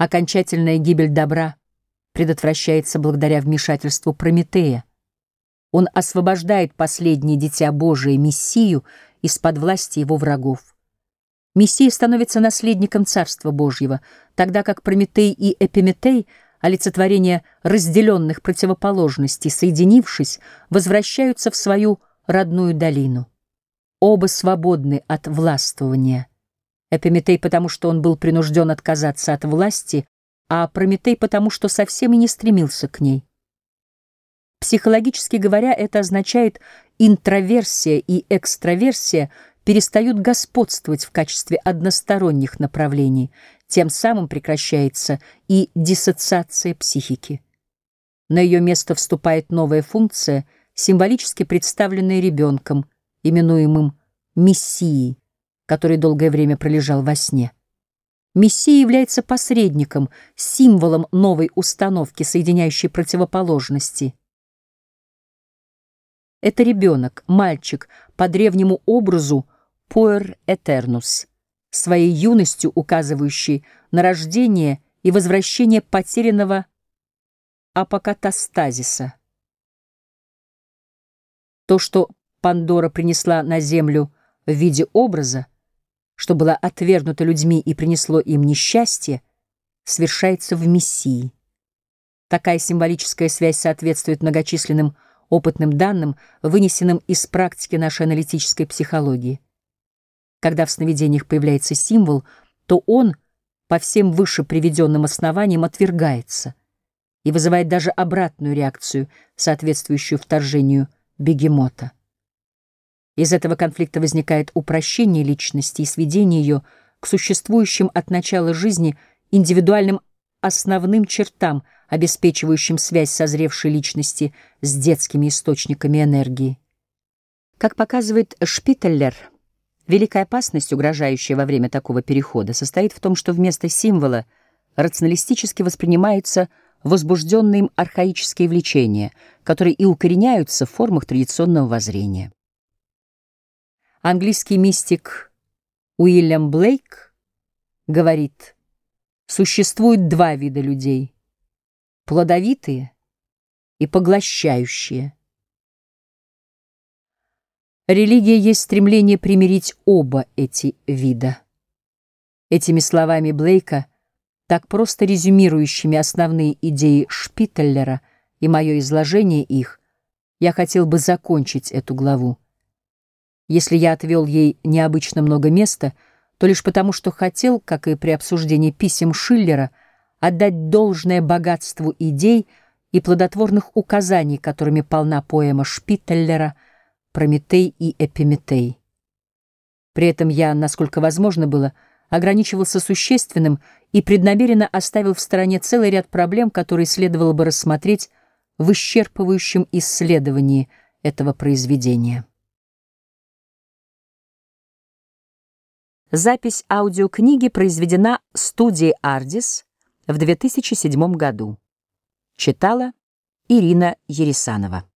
Окончательная гибель добра предотвращается благодаря вмешательству Прометея. Он освобождает последнее дитя Божие, Мессию, из-под власти его врагов. Мессия становится наследником Царства Божьего, тогда как Прометей и Эпиметей — олицетворение разделенных противоположностей, соединившись, возвращаются в свою родную долину. Оба свободны от властвования. Эпиметей потому, что он был принужден отказаться от власти, а Прометей потому, что совсем и не стремился к ней. Психологически говоря, это означает интроверсия и экстраверсия перестают господствовать в качестве односторонних направлений, тем самым прекращается и диссоциация психики. На ее место вступает новая функция, символически представленная ребенком, именуемым Мессией, который долгое время пролежал во сне. Мессия является посредником, символом новой установки, соединяющей противоположности. Это ребенок, мальчик, по древнему образу Puer Eternus, своей юностью указывающий на рождение и возвращение потерянного апокатастазиса. То, что Пандора принесла на землю в виде образа, что было отвергнуто людьми и принесло им несчастье, свершается в Мессии. Такая символическая связь соответствует многочисленным опытным данным, вынесенным из практики нашей аналитической психологии. Когда в сновидениях появляется символ, то он по всем выше приведенным основаниям отвергается и вызывает даже обратную реакцию, соответствующую вторжению бегемота. Из этого конфликта возникает упрощение личности и сведение ее к существующим от начала жизни индивидуальным основным чертам, обеспечивающим связь созревшей личности с детскими источниками энергии. Как показывает Шпителлер, великая опасность, угрожающая во время такого перехода, состоит в том, что вместо символа рационалистически воспринимаются возбужденные им архаические влечения, которые и укореняются в формах традиционного воззрения. Английский мистик Уильям Блейк говорит, существует два вида людей — плодовитые и поглощающие. Религия есть стремление примирить оба эти вида. Этими словами Блейка, так просто резюмирующими основные идеи Шпителлера и мое изложение их, я хотел бы закончить эту главу. Если я отвел ей необычно много места, то лишь потому, что хотел, как и при обсуждении писем Шиллера, отдать должное богатству идей и плодотворных указаний, которыми полна поэма Шпителлера «Прометей и Эпиметей». При этом я, насколько возможно было, ограничивался существенным и преднамеренно оставил в стороне целый ряд проблем, которые следовало бы рассмотреть в исчерпывающем исследовании этого произведения. Запись аудиокниги произведена студией «Ардис» в 2007 году. Читала Ирина Ересанова.